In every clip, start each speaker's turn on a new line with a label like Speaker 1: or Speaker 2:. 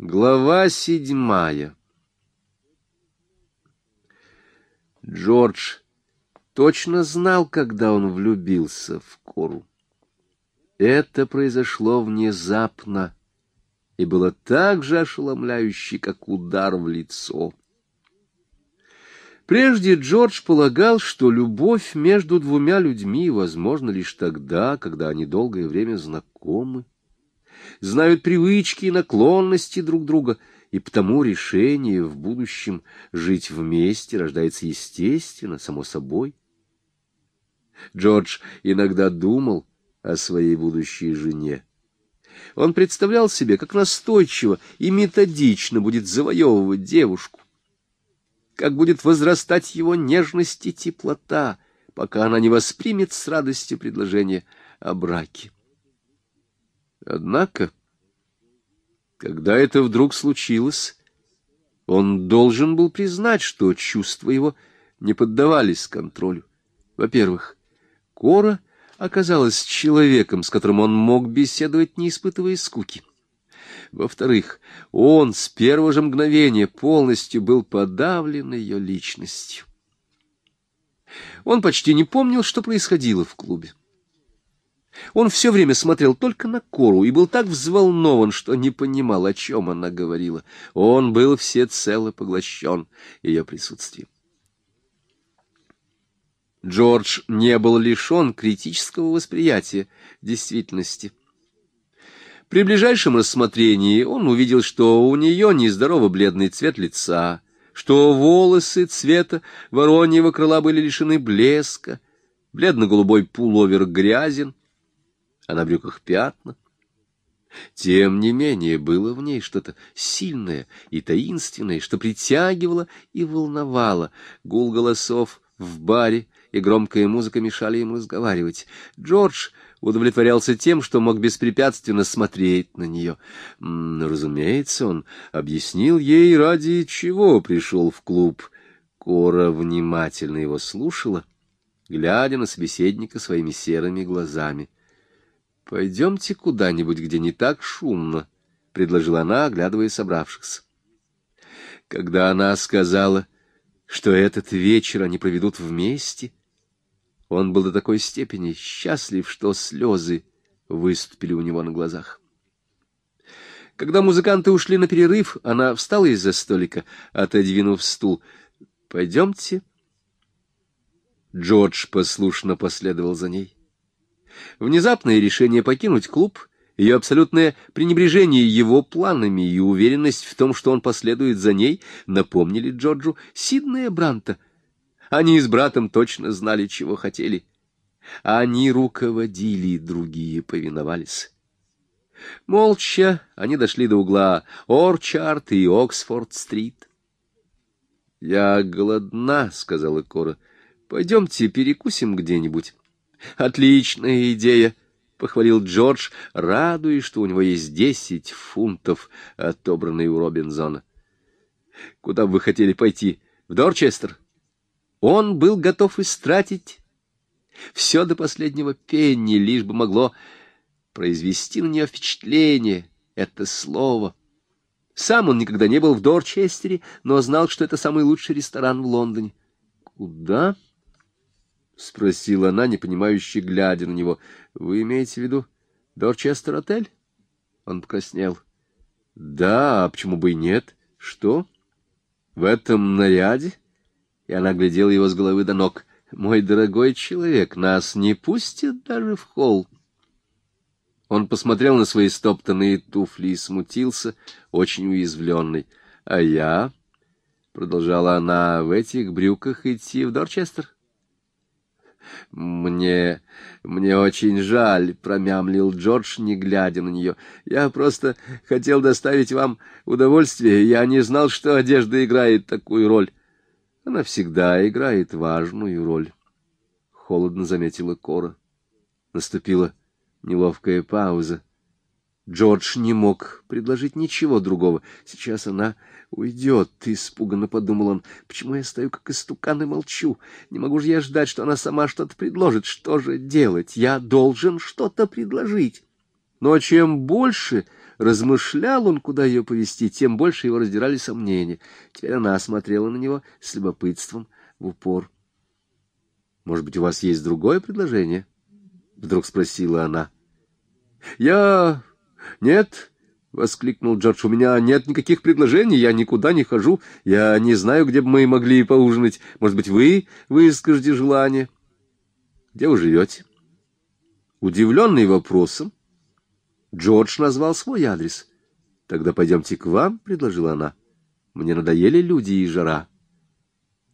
Speaker 1: Глава седьмая Джордж точно знал, когда он влюбился в Кору. Это произошло внезапно и было так же ошеломляюще, как удар в лицо. Прежде Джордж полагал, что любовь между двумя людьми возможна лишь тогда, когда они долгое время знакомы знают привычки и наклонности друг друга, и потому решение в будущем жить вместе рождается естественно, само собой. Джордж иногда думал о своей будущей жене. Он представлял себе, как настойчиво и методично будет завоевывать девушку, как будет возрастать его нежность и теплота, пока она не воспримет с радостью предложение о браке. Однако, когда это вдруг случилось, он должен был признать, что чувства его не поддавались контролю. Во-первых, Кора оказалась человеком, с которым он мог беседовать, не испытывая скуки. Во-вторых, он с первого же мгновения полностью был подавлен ее личностью. Он почти не помнил, что происходило в клубе. Он все время смотрел только на Кору и был так взволнован, что не понимал, о чем она говорила. Он был всецело поглощен ее присутствием. Джордж не был лишен критического восприятия действительности. При ближайшем рассмотрении он увидел, что у нее нездорово бледный цвет лица, что волосы цвета вороньего крыла были лишены блеска, бледно-голубой пуловер грязен, а на брюках пятна. Тем не менее, было в ней что-то сильное и таинственное, что притягивало и волновало. Гул голосов в баре и громкая музыка мешали им разговаривать. Джордж удовлетворялся тем, что мог беспрепятственно смотреть на нее. Разумеется, он объяснил ей, ради чего пришел в клуб. Кора внимательно его слушала, глядя на собеседника своими серыми глазами. «Пойдемте куда-нибудь, где не так шумно», — предложила она, оглядывая собравшихся. Когда она сказала, что этот вечер они проведут вместе, он был до такой степени счастлив, что слезы выступили у него на глазах. Когда музыканты ушли на перерыв, она встала из-за столика, отодвинув стул. «Пойдемте». Джордж послушно последовал за ней. Внезапное решение покинуть клуб, ее абсолютное пренебрежение его планами и уверенность в том, что он последует за ней, напомнили Джорджу Сиднея Бранта. Они с братом точно знали, чего хотели. Они руководили, другие повиновались. Молча они дошли до угла Орчард и Оксфорд-стрит. — Я голодна, — сказала Кора. — Пойдемте перекусим где-нибудь. Отличная идея, — похвалил Джордж, радуясь, что у него есть десять фунтов, отобранные у Робинзона. — Куда бы вы хотели пойти? В Дорчестер? Он был готов истратить все до последнего пенни, лишь бы могло произвести на нее впечатление это слово. Сам он никогда не был в Дорчестере, но знал, что это самый лучший ресторан в Лондоне. — Куда? —— спросила она, непонимающе глядя на него. — Вы имеете в виду Дорчестер-отель? Он покраснел. — Да, а почему бы и нет? Что? В этом наряде? И она глядела его с головы до ног. — Мой дорогой человек, нас не пустят даже в холл. Он посмотрел на свои стоптанные туфли и смутился, очень уязвленный. — А я, — продолжала она, — в этих брюках идти в Дорчестер? — «Мне... мне очень жаль», — промямлил Джордж, не глядя на нее. «Я просто хотел доставить вам удовольствие. Я не знал, что одежда играет такую роль». «Она всегда играет важную роль», — холодно заметила Кора. Наступила неловкая пауза. Джордж не мог предложить ничего другого. Сейчас она уйдет, — испуганно подумал он. Почему я стою как истукан и молчу? Не могу же я ждать, что она сама что-то предложит. Что же делать? Я должен что-то предложить. Но чем больше размышлял он, куда ее повести, тем больше его раздирали сомнения. Теперь она смотрела на него с любопытством в упор. — Может быть, у вас есть другое предложение? — вдруг спросила она. — Я... Нет, — воскликнул Джордж, — у меня нет никаких предложений, я никуда не хожу, я не знаю, где бы мы могли поужинать. Может быть, вы выскажете желание? Где вы живете? Удивленный вопросом, Джордж назвал свой адрес. — Тогда пойдемте к вам, — предложила она. — Мне надоели люди и жара.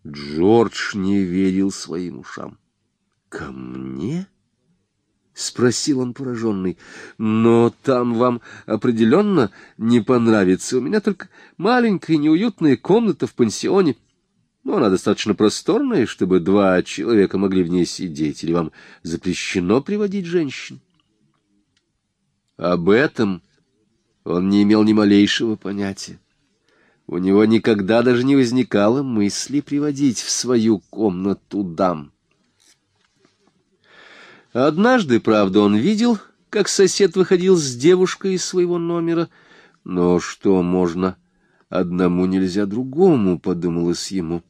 Speaker 1: Джордж не верил своим ушам. — Ко мне? — спросил он пораженный. — Но там вам определенно не понравится. У меня только маленькая неуютная комната в пансионе. Но она достаточно просторная, чтобы два человека могли в ней сидеть. Или вам запрещено приводить женщин? Об этом он не имел ни малейшего понятия. У него никогда даже не возникало мысли приводить в свою комнату дам. Однажды, правда, он видел, как сосед выходил с девушкой из своего номера. Но что можно? Одному нельзя другому, — подумалось ему.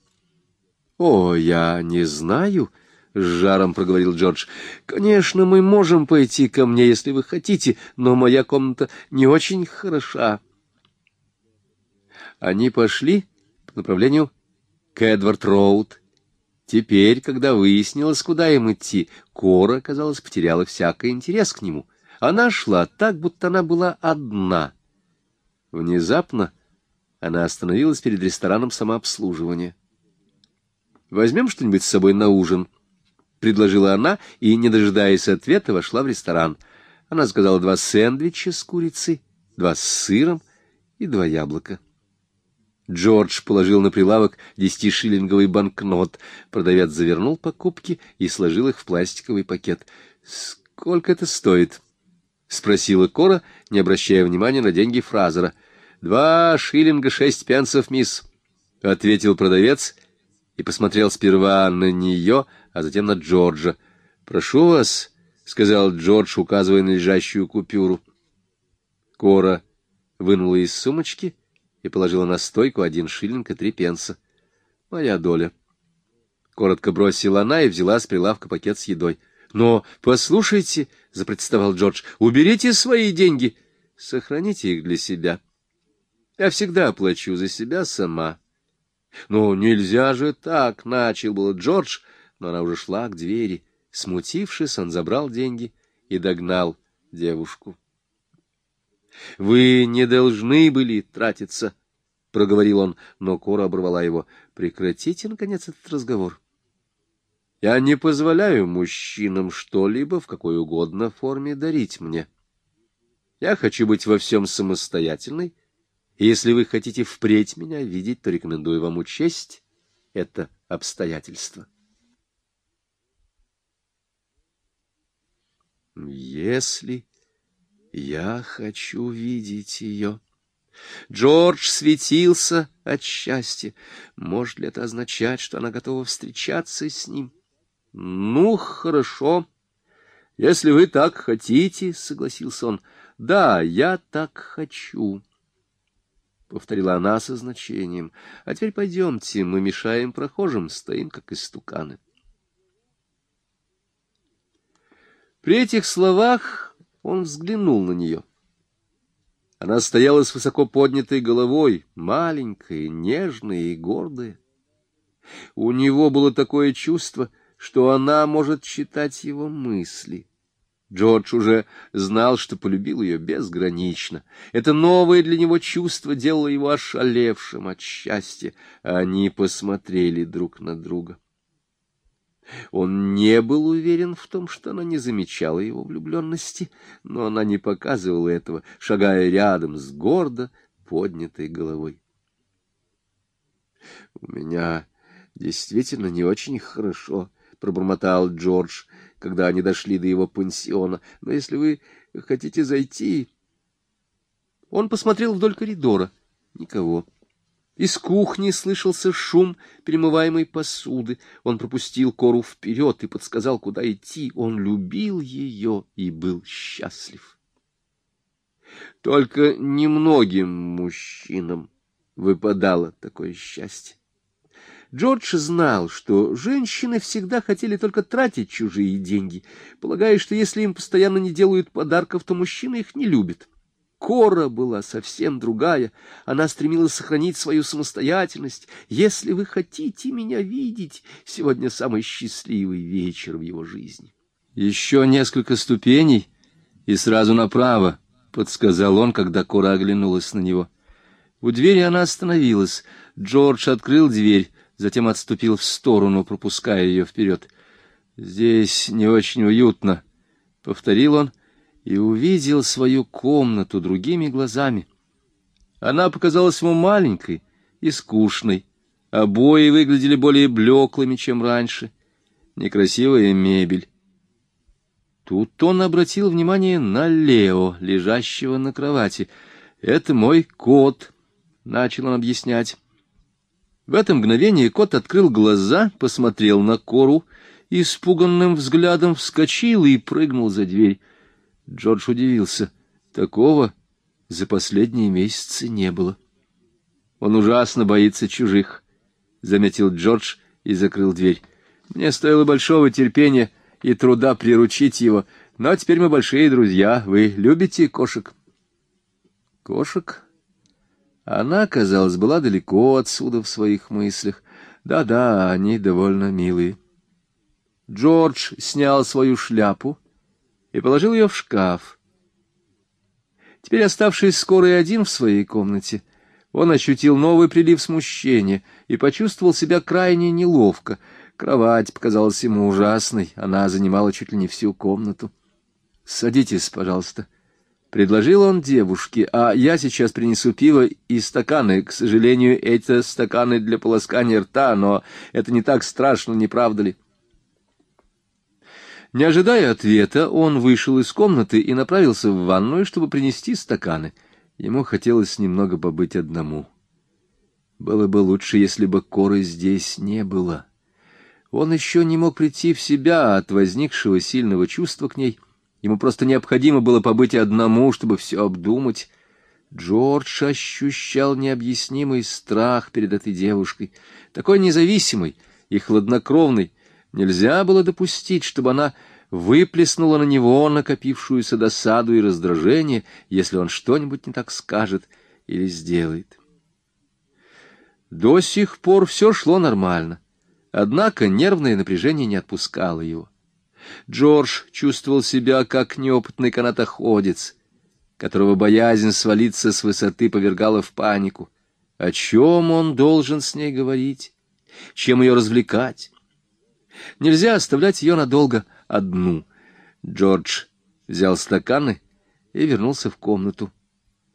Speaker 1: — О, я не знаю, —— с жаром проговорил Джордж. — Конечно, мы можем пойти ко мне, если вы хотите, но моя комната не очень хороша. Они пошли по направлению к Эдвард-Роуд. Теперь, когда выяснилось, куда им идти, Кора, казалось, потеряла всякий интерес к нему. Она шла так, будто она была одна. Внезапно она остановилась перед рестораном самообслуживания. «Возьмем что-нибудь с собой на ужин», предложила она и, не дожидаясь ответа, вошла в ресторан. Она заказала два сэндвича с курицей, два с сыром и два яблока. Джордж положил на прилавок десятишиллинговый банкнот. Продавец завернул покупки и сложил их в пластиковый пакет. «Сколько это стоит?» — спросила Кора, не обращая внимания на деньги Фразера. «Два шиллинга шесть пенсов, мисс», — ответил продавец и посмотрел сперва на нее, а затем на Джорджа. «Прошу вас», — сказал Джордж, указывая на лежащую купюру. Кора вынула из сумочки и положила на стойку один шиллинг и три пенса. «Моя доля». Коротко бросила она и взяла с прилавка пакет с едой. «Но послушайте», — запротестовал Джордж, — «уберите свои деньги, сохраните их для себя. Я всегда плачу за себя сама». «Ну, нельзя же так», — начал был Джордж, — но она уже шла к двери. Смутившись, он забрал деньги и догнал девушку. — Вы не должны были тратиться, — проговорил он, но Кора оборвала его. — Прекратите, наконец, этот разговор. Я не позволяю мужчинам что-либо в какой угодно форме дарить мне. Я хочу быть во всем самостоятельной, и если вы хотите впредь меня видеть, то рекомендую вам учесть это обстоятельство. Если я хочу видеть ее... Джордж светился от счастья. Может ли это означать, что она готова встречаться с ним? — Ну, хорошо. Если вы так хотите, — согласился он. — Да, я так хочу. — повторила она со значением. — А теперь пойдемте, мы мешаем прохожим, стоим, как истуканы. При этих словах он взглянул на нее. Она стояла с высоко поднятой головой, маленькая, нежная и гордая. У него было такое чувство, что она может читать его мысли. Джордж уже знал, что полюбил ее безгранично. Это новое для него чувство делало его ошалевшим от счастья. Они посмотрели друг на друга. Он не был уверен в том, что она не замечала его влюбленности, но она не показывала этого, шагая рядом с гордо поднятой головой. — У меня действительно не очень хорошо, — пробормотал Джордж, когда они дошли до его пансиона. — Но если вы хотите зайти... Он посмотрел вдоль коридора. Никого. Из кухни слышался шум перемываемой посуды. Он пропустил Кору вперед и подсказал, куда идти. Он любил ее и был счастлив. Только немногим мужчинам выпадало такое счастье. Джордж знал, что женщины всегда хотели только тратить чужие деньги, полагая, что если им постоянно не делают подарков, то мужчины их не любят. Кора была совсем другая. Она стремилась сохранить свою самостоятельность. Если вы хотите меня видеть, сегодня самый счастливый вечер в его жизни. Еще несколько ступеней и сразу направо, — подсказал он, когда Кора оглянулась на него. У двери она остановилась. Джордж открыл дверь, затем отступил в сторону, пропуская ее вперед. — Здесь не очень уютно, — повторил он, — и увидел свою комнату другими глазами. Она показалась ему маленькой и скучной. Обои выглядели более блеклыми, чем раньше. Некрасивая мебель. Тут он обратил внимание на Лео, лежащего на кровати. «Это мой кот», — начал он объяснять. В это мгновение кот открыл глаза, посмотрел на Кору, испуганным взглядом вскочил и прыгнул за дверь. Джордж удивился. Такого за последние месяцы не было. Он ужасно боится чужих, — заметил Джордж и закрыл дверь. Мне стоило большого терпения и труда приручить его, но теперь мы большие друзья. Вы любите кошек? Кошек? Она, казалось, была далеко отсюда в своих мыслях. Да-да, они довольно милые. Джордж снял свою шляпу и положил ее в шкаф. Теперь, оставшись скоро и один в своей комнате, он ощутил новый прилив смущения и почувствовал себя крайне неловко. Кровать показалась ему ужасной, она занимала чуть ли не всю комнату. — Садитесь, пожалуйста. — предложил он девушке, — а я сейчас принесу пиво и стаканы. К сожалению, эти стаканы для полоскания рта, но это не так страшно, не правда ли? — не ожидая ответа, он вышел из комнаты и направился в ванную, чтобы принести стаканы. Ему хотелось немного побыть одному. Было бы лучше, если бы Коры здесь не было. Он еще не мог прийти в себя от возникшего сильного чувства к ней. Ему просто необходимо было побыть одному, чтобы все обдумать. Джордж ощущал необъяснимый страх перед этой девушкой, такой независимой и хладнокровной, Нельзя было допустить, чтобы она выплеснула на него накопившуюся досаду и раздражение, если он что-нибудь не так скажет или сделает. До сих пор все шло нормально, однако нервное напряжение не отпускало его. Джордж чувствовал себя как неопытный канатоходец, которого боязнь свалиться с высоты повергала в панику. О чем он должен с ней говорить? Чем ее развлекать? Нельзя оставлять ее надолго одну. Джордж взял стаканы и вернулся в комнату.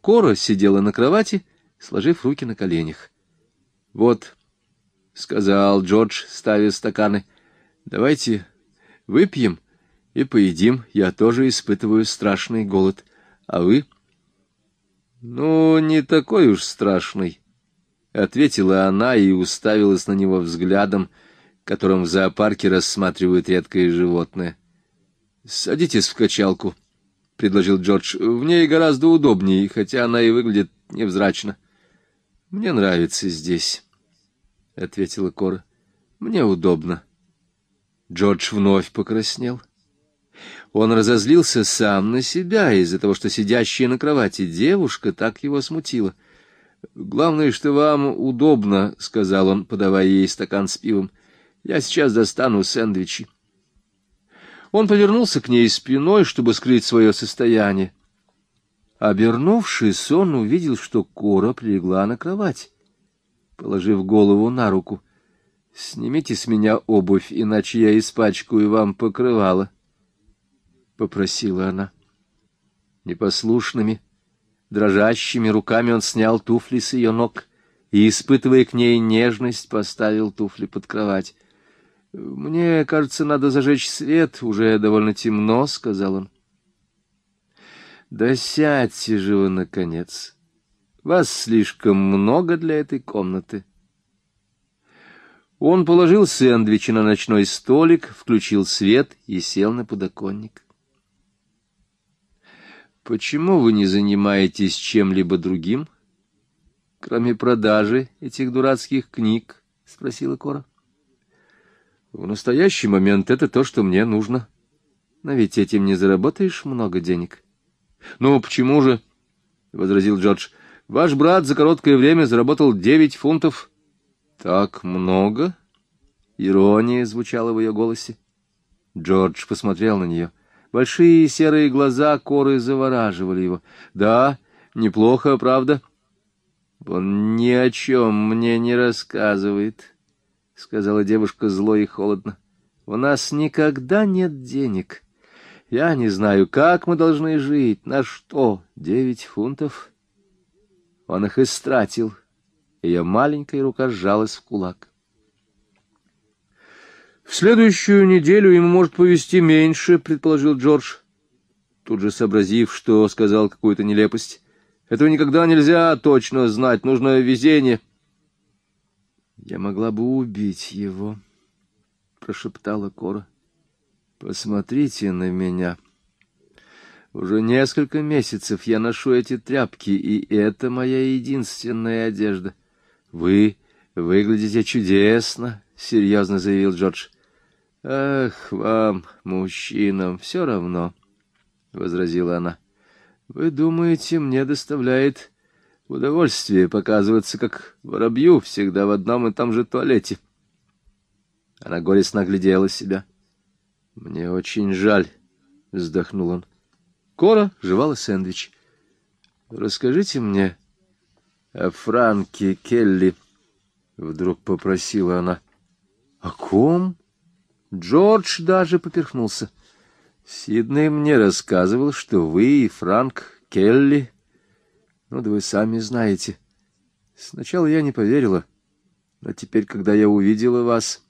Speaker 1: Кора сидела на кровати, сложив руки на коленях. — Вот, — сказал Джордж, ставя стаканы, — давайте выпьем и поедим. Я тоже испытываю страшный голод. А вы? — Ну, не такой уж страшный, — ответила она и уставилась на него взглядом, — которым в зоопарке рассматривают редкое животное. — Садитесь в качалку, — предложил Джордж. — В ней гораздо удобнее, хотя она и выглядит невзрачно. — Мне нравится здесь, — ответила Кора. — Мне удобно. Джордж вновь покраснел. Он разозлился сам на себя из-за того, что сидящая на кровати девушка так его смутила. — Главное, что вам удобно, — сказал он, подавая ей стакан с пивом. Я сейчас достану сэндвичи. Он повернулся к ней спиной, чтобы скрыть свое состояние. Обернувшись, он увидел, что Кора прилегла на кровать, положив голову на руку. — Снимите с меня обувь, иначе я испачкаю вам покрывало, — попросила она. Непослушными, дрожащими руками он снял туфли с ее ног и, испытывая к ней нежность, поставил туфли под кровать. — Мне кажется, надо зажечь свет, уже довольно темно, — сказал он. — Да сядьте же вы, наконец. Вас слишком много для этой комнаты. Он положил сэндвичи на ночной столик, включил свет и сел на подоконник. Почему вы не занимаетесь чем-либо другим, кроме продажи этих дурацких книг? — спросила Кора. — В настоящий момент это то, что мне нужно. Но ведь этим не заработаешь много денег. — Ну, почему же? — возразил Джордж. — Ваш брат за короткое время заработал девять фунтов. — Так много? Ирония звучала в ее голосе. Джордж посмотрел на нее. Большие серые глаза коры завораживали его. — Да, неплохо, правда? — Он ни о чем мне не рассказывает, — сказала девушка зло и холодно. — У нас никогда нет денег. Я не знаю, как мы должны жить, на что. Девять фунтов? Он их истратил. Ее маленькая рука сжалась в кулак. В следующую неделю ему может повезти меньше, предположил Джордж, тут же сообразив, что сказал какую-то нелепость. Этого никогда нельзя точно знать, нужно везение. Я могла бы убить его, прошептала Кора. Посмотрите на меня. Уже несколько месяцев я ношу эти тряпки, и это моя единственная одежда. Вы выглядите чудесно, серьезно заявил Джордж. — Ах, вам, мужчинам, все равно, — возразила она. — Вы думаете, мне доставляет удовольствие показываться, как воробью, всегда в одном и том же туалете? Она горестно оглядела себя. — Мне очень жаль, — вздохнул он. Кора жевала сэндвич. — Расскажите мне о Франке Келли, — вдруг попросила она. — О ком? — Джордж даже поперхнулся. Сиднey мне рассказывал, что вы и Франк Келли... Ну да вы сами знаете. Сначала я не поверила, но теперь, когда я увидела вас...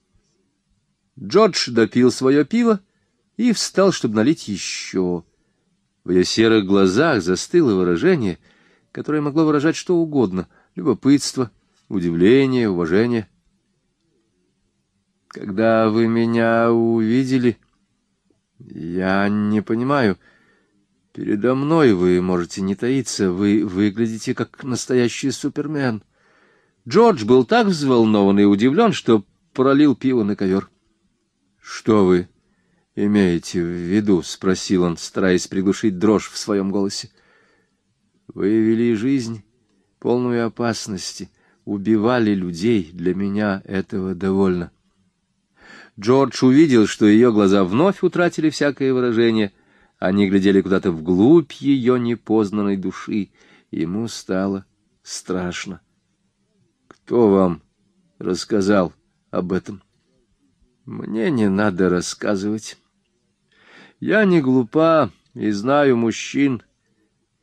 Speaker 1: Джордж допил свое пиво и встал, чтобы налить еще. В ее серых глазах застыло выражение, которое могло выражать что угодно — любопытство, удивление, уважение — когда вы меня увидели, я не понимаю. Передо мной вы можете не таиться, вы выглядите как настоящий супермен. Джордж был так взволнован и удивлен, что пролил пиво на ковер. — Что вы имеете в виду? — спросил он, стараясь приглушить дрожь в своем голосе. — Вы вели жизнь, полную опасности, убивали людей. Для меня этого довольно. — Джордж увидел, что ее глаза вновь утратили всякое выражение. Они глядели куда-то вглубь ее непознанной души. Ему стало страшно. «Кто вам рассказал об этом?» «Мне не надо рассказывать. Я не глупа и знаю мужчин.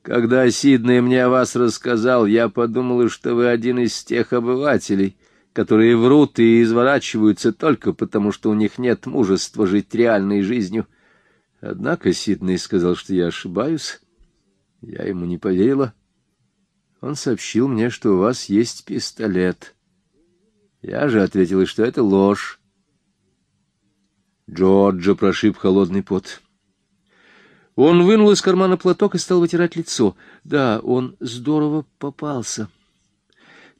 Speaker 1: Когда Сиднey мне о вас рассказал, я подумала, что вы один из тех обывателей» которые врут и изворачиваются только потому, что у них нет мужества жить реальной жизнью. Однако Сидней сказал, что я ошибаюсь. Я ему не поверила. Он сообщил мне, что у вас есть пистолет. Я же ответила, что это ложь. Джорджа прошиб холодный пот. Он вынул из кармана платок и стал вытирать лицо. Да, он здорово попался. —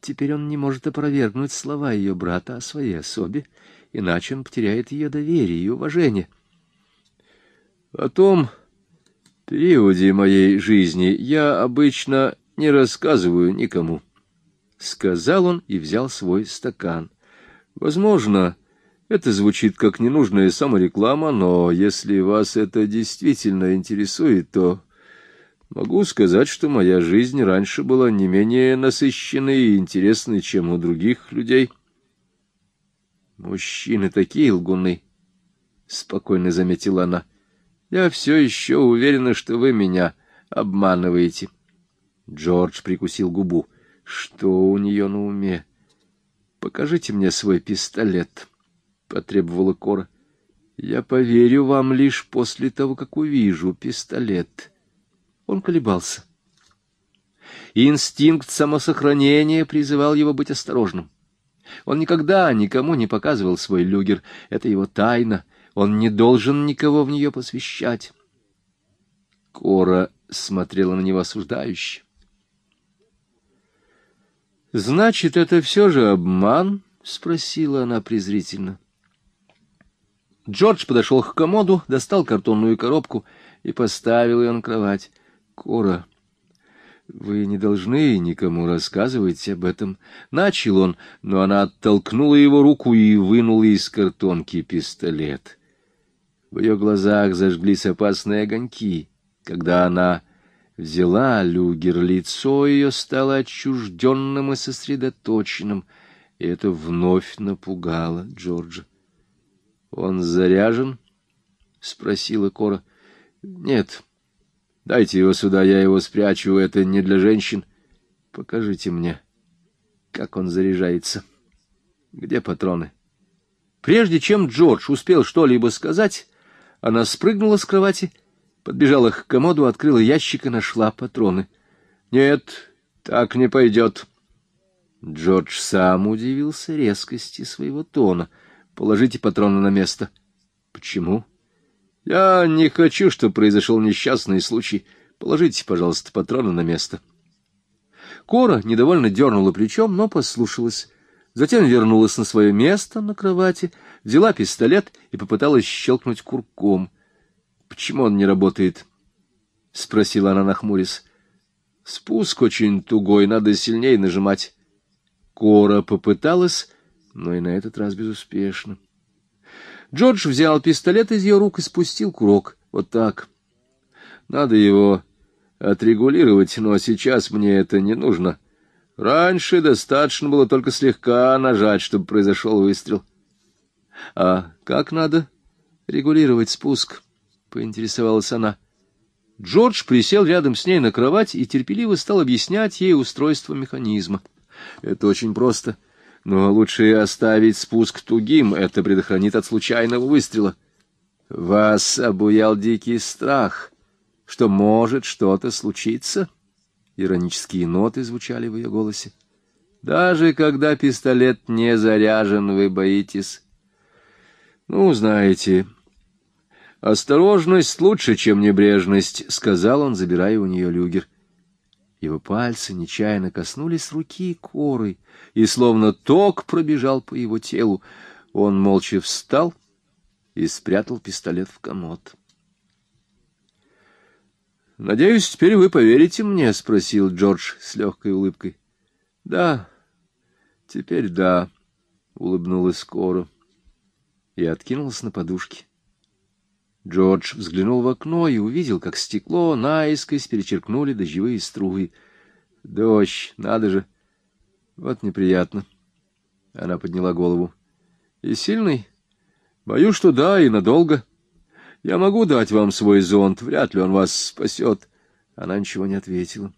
Speaker 1: Теперь он не может опровергнуть слова ее брата о своей особе, иначе он потеряет ее доверие и уважение. О том периоде моей жизни я обычно не рассказываю никому, — сказал он и взял свой стакан. Возможно, это звучит как ненужная самореклама, но если вас это действительно интересует, то Могу сказать, что моя жизнь раньше была не менее насыщенной и интересной, чем у других людей. Мужчины такие лгуны, — спокойно заметила она. Я все еще уверена, что вы меня обманываете. Джордж прикусил губу. Что у нее на уме? Покажите мне свой пистолет, — потребовала Кора. Я поверю вам лишь после того, как увижу пистолет. — он колебался. Инстинкт самосохранения призывал его быть осторожным. Он никогда никому не показывал свой люгер. Это его тайна. Он не должен никого в нее посвящать. Кора смотрела на него осуждающе. «Значит, это все же обман?» — спросила она презрительно. Джордж подошел к комоду, достал картонную коробку и поставил ее на кровать. «Кора, вы не должны никому рассказывать об этом». Начал он, но она оттолкнула его руку и вынула из картонки пистолет. В ее глазах зажглись опасные огоньки. Когда она взяла люгер, лицо ее стало отчужденным и сосредоточенным, и это вновь напугало Джорджа. — Он заряжен? — спросила Кора. — Нет. Дайте его сюда, я его спрячу, это не для женщин. Покажите мне, как он заряжается. Где патроны? Прежде чем Джордж успел что-либо сказать, она спрыгнула с кровати — Подбежала к комоду, открыла ящик и нашла патроны. «Нет, так не пойдет». Джордж сам удивился резкости своего тона. «Положите патроны на место». «Почему?» «Я не хочу, чтобы произошел несчастный случай. Положите, пожалуйста, патроны на место». Кора недовольно дернула плечом, но послушалась. Затем вернулась на свое место на кровати, взяла пистолет и попыталась щелкнуть курком. Почему он не работает? — спросила она, нахмурясь. — Спуск очень тугой, надо сильнее нажимать. Кора попыталась, но и на этот раз безуспешно. Джордж взял пистолет из ее рук и спустил курок. Вот так. Надо его отрегулировать, но сейчас мне это не нужно. Раньше достаточно было только слегка нажать, чтобы произошел выстрел. А как надо регулировать спуск? — поинтересовалась она. Джордж присел рядом с ней на кровать и терпеливо стал объяснять ей устройство механизма. Это очень просто, но лучше оставить спуск тугим, это предохранит от случайного выстрела. Вас обуял дикий страх, что может что-то случиться. Иронические ноты звучали в ее голосе. Даже когда пистолет не заряжен, вы боитесь. Ну, знаете, «Осторожность лучше, чем небрежность», — сказал он, забирая у нее люгер. Его пальцы нечаянно коснулись руки коры, и словно ток пробежал по его телу. Он молча встал и спрятал пистолет в комод. «Надеюсь, теперь вы поверите мне?» — спросил Джордж с легкой улыбкой. «Да, теперь да», — улыбнулась Кора и откинулась на подушке. Джордж взглянул в окно и увидел, как стекло наискось перечеркнули дождевые струи. Дождь, надо же. Вот неприятно. Она подняла голову. И сильный? Боюсь, что да, и надолго. Я могу дать вам свой зонт, вряд ли он вас спасет. Она ничего не ответила.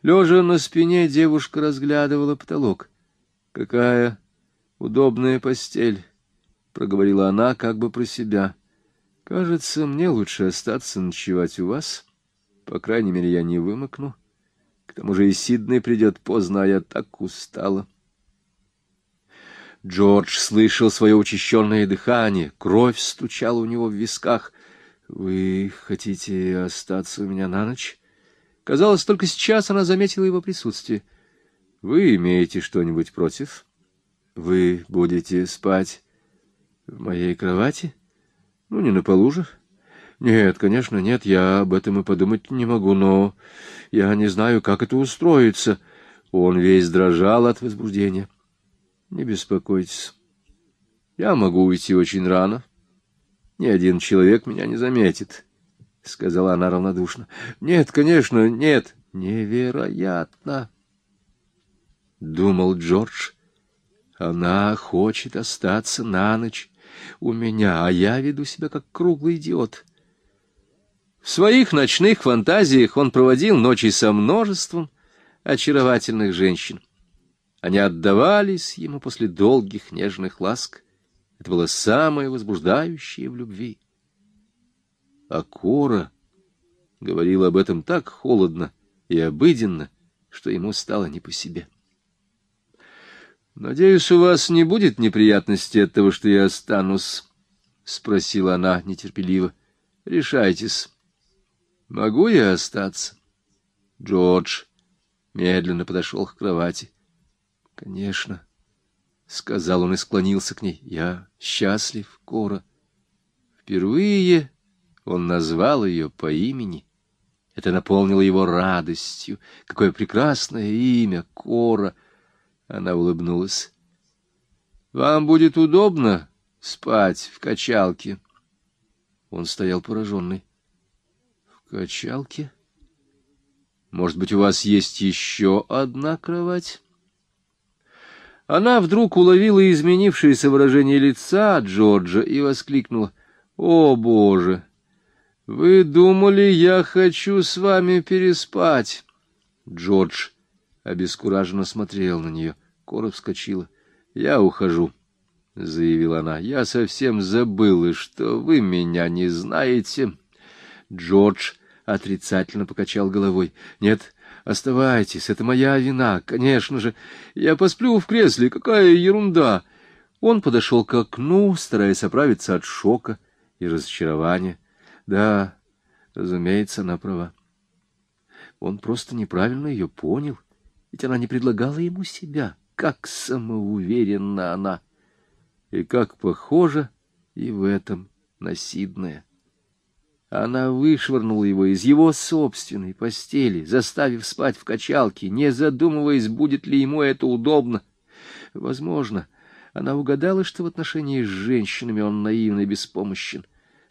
Speaker 1: Лежа на спине, девушка разглядывала потолок. Какая удобная постель, — проговорила она как бы про себя. — Кажется, мне лучше остаться ночевать у вас. По крайней мере, я не вымокну. К тому же и Сиднey придет поздно, а я так устала. Джордж слышал свое учащенное дыхание, кровь стучала у него в висках. «Вы хотите остаться у меня на ночь?» Казалось, только сейчас она заметила его присутствие. «Вы имеете что-нибудь против? Вы будете спать в моей кровати?» Ну, не на полу же. Нет, конечно, нет, я об этом и подумать не могу, но я не знаю, как это устроится. Он весь дрожал от возбуждения. Не беспокойтесь. Я могу уйти очень рано. Ни один человек меня не заметит, — сказала она равнодушно. Нет, конечно, нет. Невероятно, — думал Джордж. Она хочет остаться на ночь у меня, а я веду себя как круглый идиот. В своих ночных фантазиях он проводил ночи со множеством очаровательных женщин. Они отдавались ему после долгих нежных ласк. Это было самое возбуждающее в любви. А Кора говорила об этом так холодно и обыденно, что ему стало не по себе. — Надеюсь, у вас не будет неприятностей от того, что я останусь? — спросила она нетерпеливо. — Решайтесь. Могу я остаться? Джордж медленно подошел к кровати. — Конечно, — сказал он и склонился к ней. — Я счастлив, Кора. Впервые он назвал ее по имени. Это наполнило его радостью. Какое прекрасное имя, Кора! Она улыбнулась. — Вам будет удобно спать в качалке? Он стоял пораженный. — В качалке? Может быть, у вас есть еще одна кровать? Она вдруг уловила изменившееся выражение лица Джорджа и воскликнула. — О, Боже! Вы думали, я хочу с вами переспать? Джордж обескураженно смотрел на нее. Кора вскочила. — Я ухожу, — заявила она. — Я совсем забыла, что вы меня не знаете. Джордж отрицательно покачал головой. — Нет, оставайтесь, это моя вина, конечно же. Я посплю в кресле, какая ерунда. Он подошел к окну, стараясь оправиться от шока и разочарования. Да, разумеется, она права. Он просто неправильно ее понял, ведь она не предлагала ему себя. Как самоуверенна она! И как похожа и в этом на Сиднея. Она вышвырнула его из его собственной постели, заставив спать в качалке, не задумываясь, будет ли ему это удобно. Возможно, она угадала, что в отношении с женщинами он наивно беспомощен.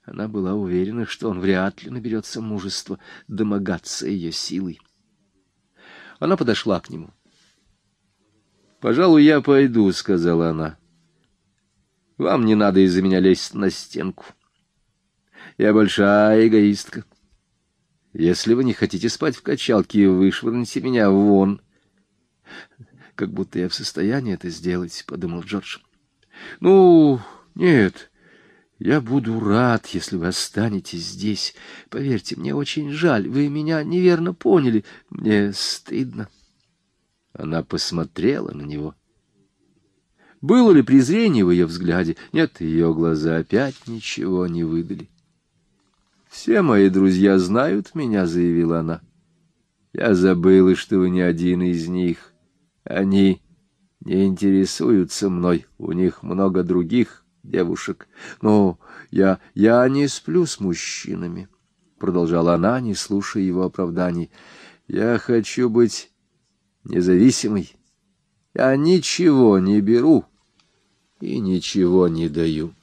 Speaker 1: Она была уверена, что он вряд ли наберется мужества домогаться ее силой. Она подошла к нему. «Пожалуй, я пойду», — сказала она. «Вам не надо из-за меня лезть на стенку». Я большая эгоистка. Если вы не хотите спать в качалке, вышвырните меня вон. Как будто я в состоянии это сделать, — подумал Джордж. Ну, нет, я буду рад, если вы останетесь здесь. Поверьте, мне очень жаль, вы меня неверно поняли. Мне стыдно. Она посмотрела на него. Было ли презрение в ее взгляде? Нет, ее глаза опять ничего не выдали. «Все мои друзья знают меня», — заявила она. «Я забыла, что вы не один из них. Они не интересуются мной, у них много других девушек. Но я, я не сплю с мужчинами», — продолжала она, не слушая его оправданий. «Я хочу быть независимой. Я ничего не беру и ничего не даю».